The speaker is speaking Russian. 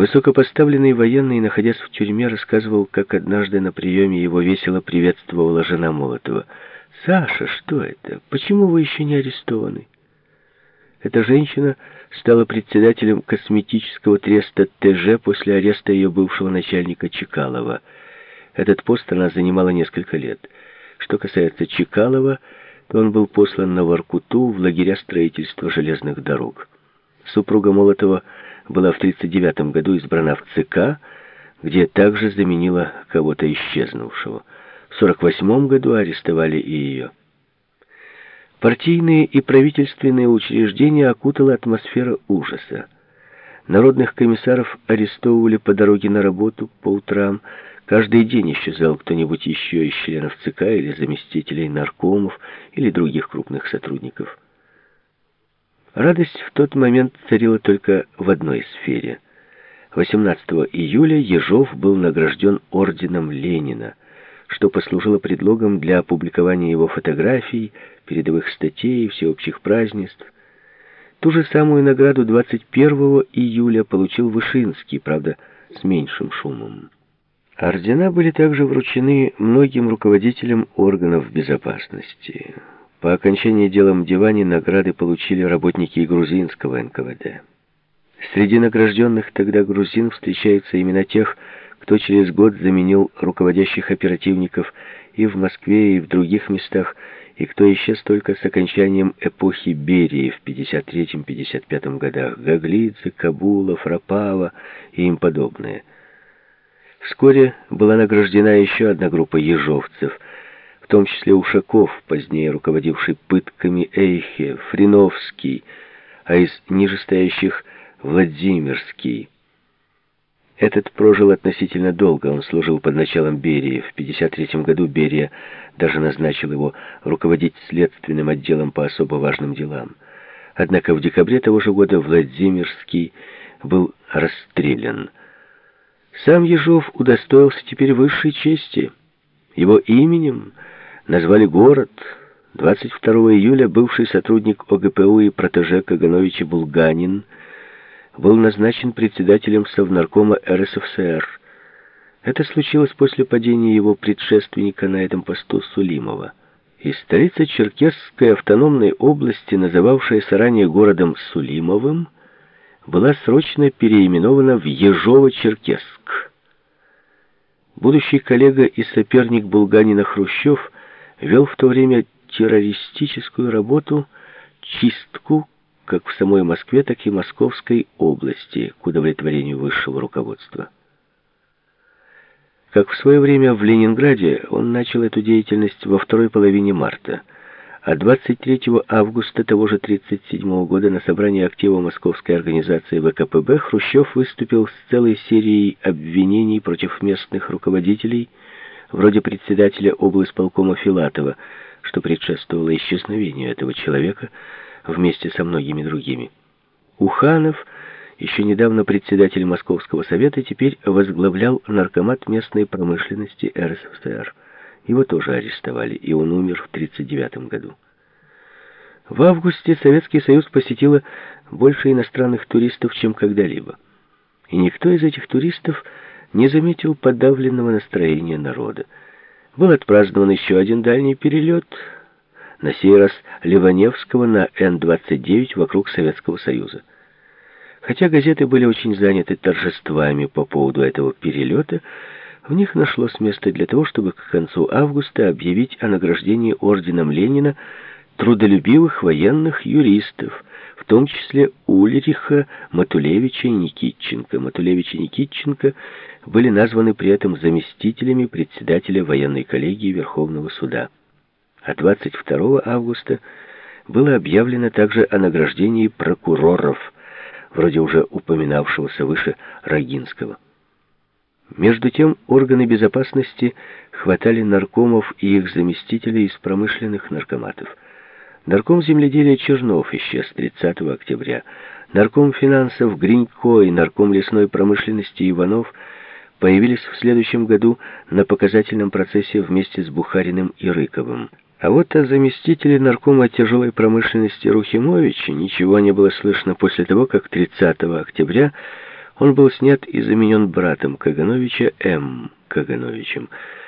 Высокопоставленный военный, находясь в тюрьме, рассказывал, как однажды на приеме его весело приветствовала жена Молотова. «Саша, что это? Почему вы еще не арестованы?» Эта женщина стала председателем косметического треста ТЖ после ареста ее бывшего начальника Чекалова. Этот пост она занимала несколько лет. Что касается Чекалова, то он был послан на Воркуту в лагеря строительства железных дорог. Супруга Молотова была в 1939 году избрана в ЦК, где также заменила кого-то исчезнувшего. В 1948 году арестовали и ее. Партийные и правительственные учреждения окутала атмосфера ужаса. Народных комиссаров арестовывали по дороге на работу, по утрам. Каждый день исчезал кто-нибудь еще из членов ЦК или заместителей наркомов или других крупных сотрудников. Радость в тот момент царила только в одной сфере. 18 июля Ежов был награжден орденом Ленина – что послужило предлогом для опубликования его фотографий, передовых статей всеобщих празднеств. Ту же самую награду 21 июля получил Вышинский, правда, с меньшим шумом. Ордена были также вручены многим руководителям органов безопасности. По окончании дела Мдивани награды получили работники грузинского НКВД. Среди награжденных тогда грузин встречаются имена тех, кто через год заменил руководящих оперативников и в Москве, и в других местах, и кто исчез только с окончанием эпохи Берии в 53-55 годах, Гаглидзе, Кабулов, Рапава и им подобные. Вскоре была награждена еще одна группа ежовцев, том числе Ушаков, позднее руководивший пытками Эйхе, Фриновский, а из нижестоящих Владимирский. Этот прожил относительно долго. Он служил под началом Берии. В 1953 году Берия даже назначил его руководить следственным отделом по особо важным делам. Однако в декабре того же года Владимирский был расстрелян. Сам Ежов удостоился теперь высшей чести. Его именем назвали город. 22 июля бывший сотрудник ОГПУ и протеже Кагановича Булганин – был назначен председателем Совнаркома РСФСР. Это случилось после падения его предшественника на этом посту Сулимова. И столица Черкесской автономной области, называвшаяся ранее городом Сулимовым, была срочно переименована в Ежово-Черкесск. Будущий коллега и соперник Булганина Хрущев вел в то время террористическую работу, чистку как в самой Москве, так и Московской области к удовлетворению высшего руководства. Как в свое время в Ленинграде, он начал эту деятельность во второй половине марта, а 23 августа того же 1937 года на собрании актива Московской организации ВКПБ Хрущев выступил с целой серией обвинений против местных руководителей, вроде председателя облсполкома Филатова, что предшествовало исчезновению этого человека, вместе со многими другими. Уханов, еще недавно председатель Московского совета, теперь возглавлял наркомат местной промышленности РСФСР. Его тоже арестовали, и он умер в 1939 году. В августе Советский Союз посетило больше иностранных туристов, чем когда-либо. И никто из этих туристов не заметил подавленного настроения народа. Был отпразднован еще один дальний перелет – на сей раз Ливаневского на Н-29 вокруг Советского Союза. Хотя газеты были очень заняты торжествами по поводу этого перелета, в них нашлось место для того, чтобы к концу августа объявить о награждении орденом Ленина трудолюбивых военных юристов, в том числе Ульриха, Матулевича и Никитченко. Матулевич и Никитченко были названы при этом заместителями председателя военной коллегии Верховного суда а 22 августа было объявлено также о награждении прокуроров, вроде уже упоминавшегося выше Рогинского. Между тем органы безопасности хватали наркомов и их заместителей из промышленных наркоматов. Нарком земледелия Чернов исчез 30 октября. Нарком финансов Гринько и нарком лесной промышленности Иванов появились в следующем году на показательном процессе вместе с Бухариным и Рыковым. А вот о заместителе наркома тяжелой промышленности Рухимовича ничего не было слышно после того, как 30 октября Он был снят и заменен братом Кагановича М. Кагановичем.